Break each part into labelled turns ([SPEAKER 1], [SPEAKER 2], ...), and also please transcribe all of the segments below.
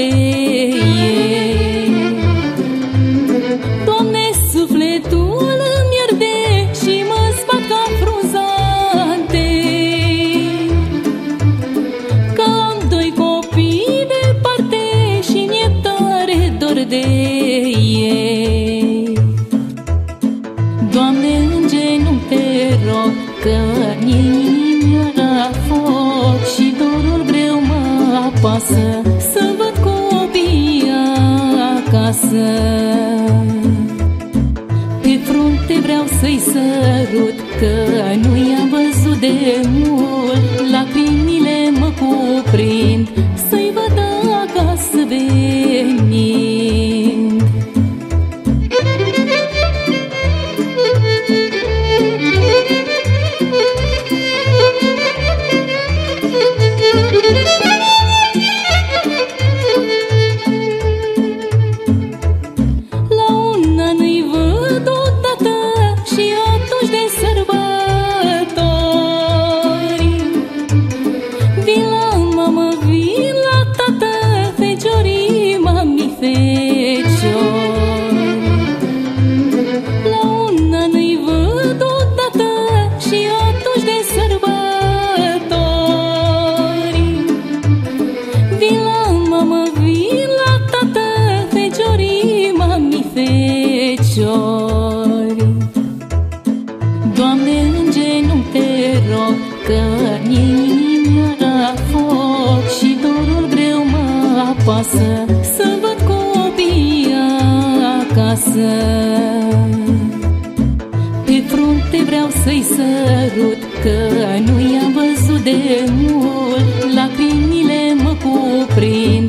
[SPEAKER 1] de ei. Sufletul îmi arde Și mă sbat ca frunzante. Că am doi copii departe Și mi-e tare dor de ei. Doamne, în Că inima foc Și dorul greu mă apasă. Acasă Pe frunte vreau să-i sărut Că nu i-am văzut de mult. Lacrimile mă cuprind Să-i Doamne, în genunchi te rog Că inimioara foc Și dorul greu mă apasă Să văd copiii acasă. Pe frunte vreau să-i sărut Că nu i-am văzut de mult. Lacrimile mă cuprind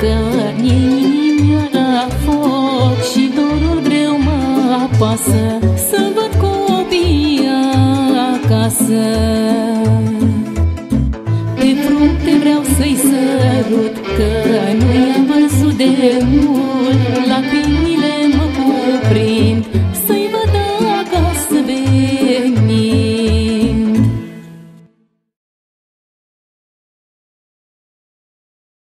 [SPEAKER 1] că inimioara foc și dorul greu mă apasă. Să văd acasă. Pe frunte vreau să-i sărut Că nu i-am văzut de mult